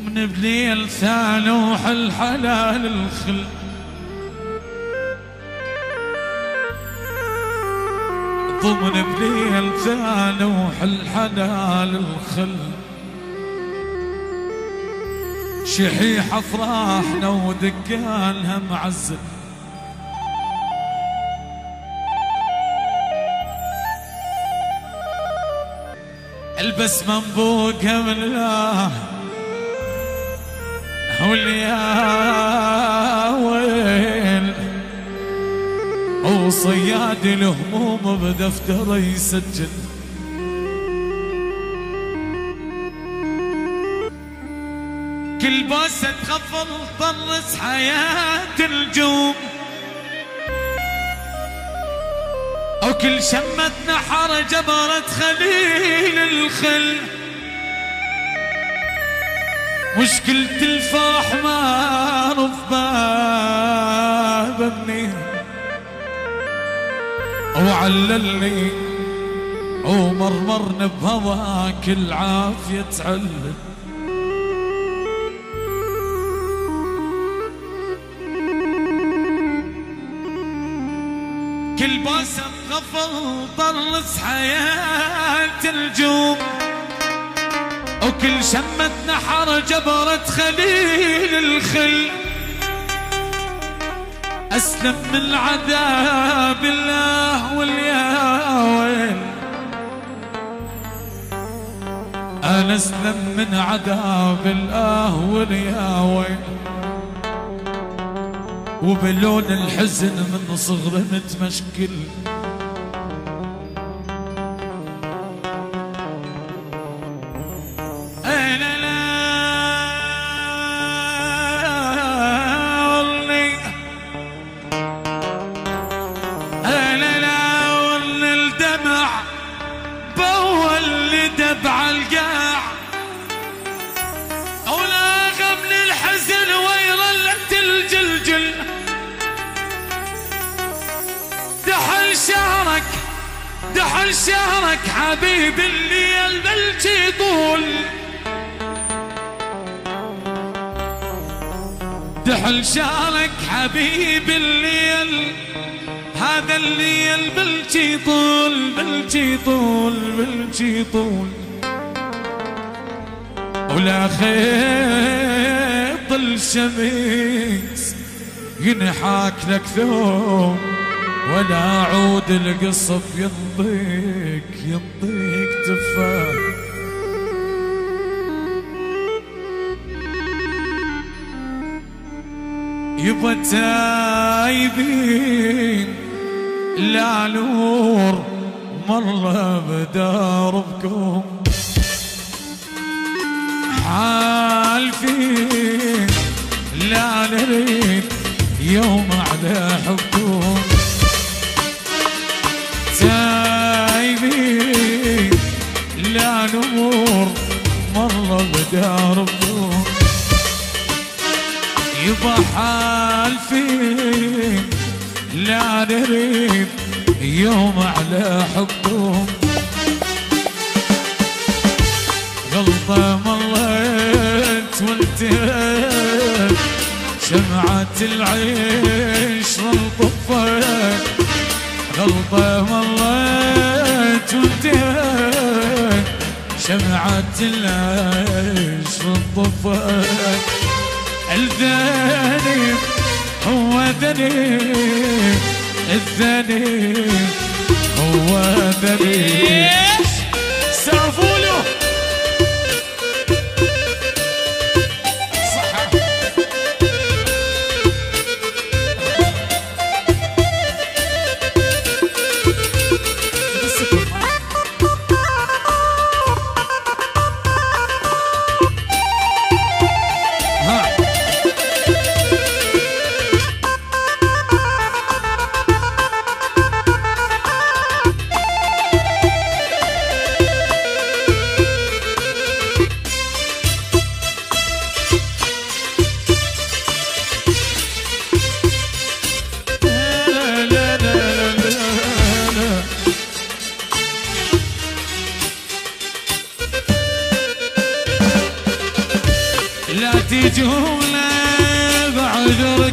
ضمن بليل ثانوح الحلال الخل. ضمن بليل ثانوح الحلال الخل. شحيح افراحنا ودقانها معزل البس منبوقه من الله. واليا ويل. وصياد الهموم بدفتره يسجل. كل بوسة تخفض طرس حياة الجوم. أو كل شمة نحر جبرت خليل الخل. مشكلة الفرح ما باب ابني وعللني ومرمرني بهواك العافية تعلل كل باسم غفل طرس حياة الجوم. وكل شمة نحر جبرت خليل الخل. أسلم من عذاب الله واليا ويل أنا أسلم من عذاب الله واليا ويل وبلون الحزن من صغري متمشكل. دحل شهرك دحل شهرك حبيب اللي البلج يطول. دحل شهرك حبيب الليل هذا اللي البلج يطول بلج يطول بلج يطول. ولا خيط الشمس ينحاك لك ثوب ولا عود القصف ينطيك ينطيك تفاح. يبا تايبين لا نور مرة بداربكم حالفين لا نريد يوم على حبكم. تايبين لا نور مرة بداربكم يبا حالفين لا نريد يوم على حبكم. غلطة مليت وانتهت شمعة العيش والطفت غلطة مليت وانتهت. شمعة العيش والطفت الذنب هو ذنب. الذنب هو ذنب. تجولة بعذر